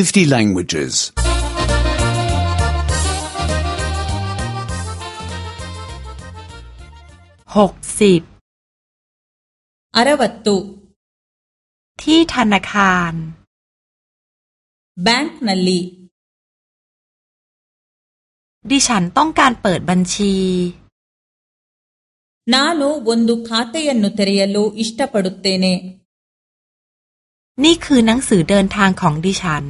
50 languages. หกสิบอารวัตตุที่ธนาคารแบงก์นัลลีดิฉันต้องการเปิดบัญชี ನಾನು ಒಂದು นี่คือหนังสือเดินทางของดิฉัน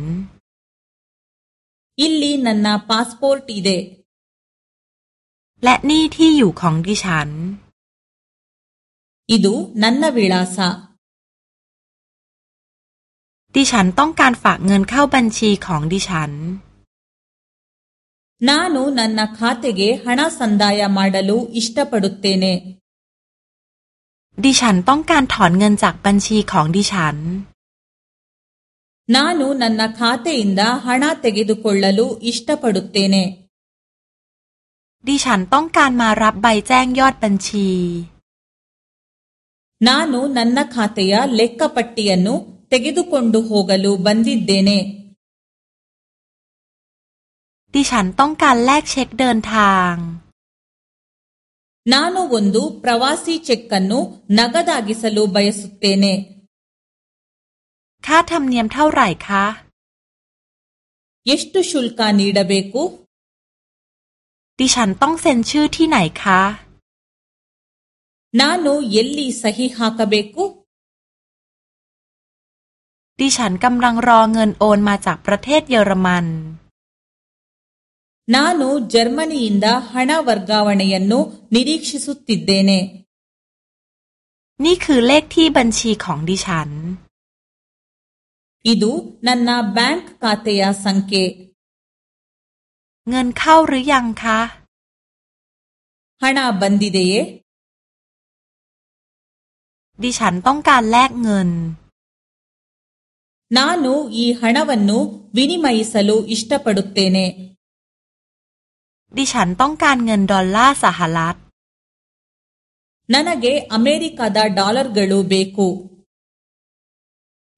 อิลลีนันนาพาสปอร์ตีเด และนี่ที่อยู่ของดิฉัน อิดูนันนาวีลาซาดิฉันต้องการฝากเงินเข้าบัญชีของดิฉันนนนา ನ นาು ನನ್ನ ಖ ಾาೆ ಗ ೆ ಹಣ ಸ า ದ า ಯ ಮ ಾ ಡ ลูอิสตาปดุตเตเนดิฉันต้องการถอนเงินจากบัญชีของดิฉัน ನಾನು ನನ್ನ ಖಾತೆಯಿಂದ ಹಣ ತೆಗೆದುಕೊಳ್ಳಲು ಇಷ್ಟಪಡುತ್ತೇನೆ ดิฉันต้องการมารับใบแจ้งยอดบัญชี ನಾನು ನನ್ನ ಖಾತೆಯ ಲೆಕ್ಕಪಟ್ಟಿಯನ್ನು ತೆಗೆದುಕೊಂಡು ಹೋಗಲು ಬಂದಿದ್ದೇನೆ ನಾನು ಒಂದು ಪ್ರವಾಸಿ ಚೆಕ್ ಅನ್ನು ನಗದಾಗಿಸಲು ಬಯಸುತ್ತೇನೆ ค่าธรรมเนียมเท่าไหร่คะยศตุชุลกานีด ಡ เบกุ ดิฉันต้องเซ็นชื่อที่ไหนคะ นานುยลลีสหิฮาก ಕ เบกุ ดิฉันกำลังรอเงินโอนมาจากประเทศเยอรมัน นาโนเยอรมนีอินดาฮานาวร์กาวันยันโนนิริกชิสุต ದ ดเดเน นี่คือเลขที่บัญชีของดิฉัน ಇದು ನನ್ನ ಬ್ಯಾಂಕ್ ಖಾತೆಯ ಸಂಖ್ಯೆ เงินเข้าหรือยังคะ ಹಣ ಬಂದಿದೆಯೇ ดิฉันต้องการแลกเงิน ನಾನು ಈ ಹಣವನ್ನು ವಿನಿಮಯಿಸಲು ಇಷ್ಟಪಡುತ್ತೇನೆ ดิฉันต้องการเงินดอลลาร์สหรัฐ ನನಗೆ ಅಮೆರಿಕದ ಡಾಲರ್ಗಳು ಬೇಕು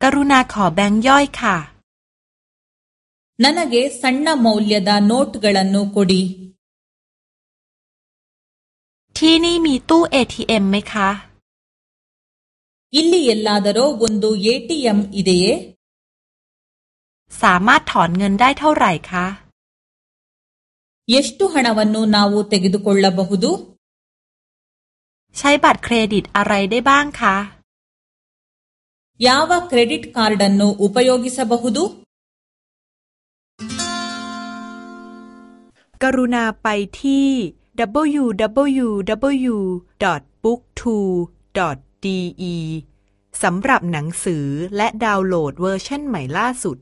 กรุณาขอแบง์ย่อยค่ะ ನ ันเกสันนา ಲ ್ลยดาโนตกลันು ಕ คดีที่นี่มีตู้เเอทีอ็มไหมคะ ಇ ಲ ್ลಿ ಎಲ್ಲಾದರೂ ಒಂದು ಎಟಿಎಂ ಇ ದ ด ಯ ೇสามารถถอนเงินได้เท่าไหร่คะง ಷ ್ ಟ ುนาวัน ನ ುนาวูเตกิดುคนละบ ಬ ಹ ุดูใช้บัตรเครดิตอะไรได้บ้างคะ ಯಾವ ಕ್ರೆಡಿಟ್ ಕ ಾ ರ ್ ಡ น ಅನ್ನು ಉಪಯೋಗಿಸಬಹುದು กรุณาไปที่ www.booktwo.de สำหรับหนังสือและดาวน์โหลดเวอร์ชันใหม่ล่าสุด